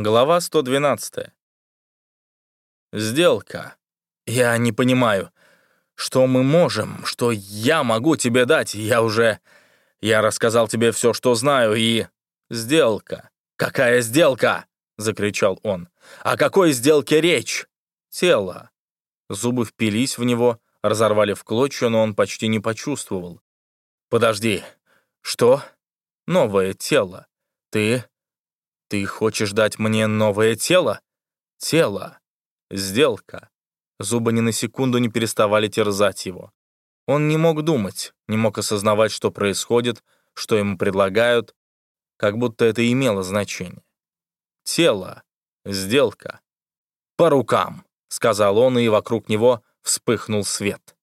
Глава 112. Сделка. Я не понимаю, что мы можем, что я могу тебе дать. Я уже... Я рассказал тебе все, что знаю, и... Сделка. Какая сделка? Закричал он. О какой сделке речь? Тело. Зубы впились в него, разорвали в клочья, но он почти не почувствовал. Подожди. Что? Новое тело. Ты «Ты хочешь дать мне новое тело?» «Тело. Сделка». Зубы ни на секунду не переставали терзать его. Он не мог думать, не мог осознавать, что происходит, что ему предлагают, как будто это имело значение. «Тело. Сделка. По рукам», — сказал он, и вокруг него вспыхнул свет.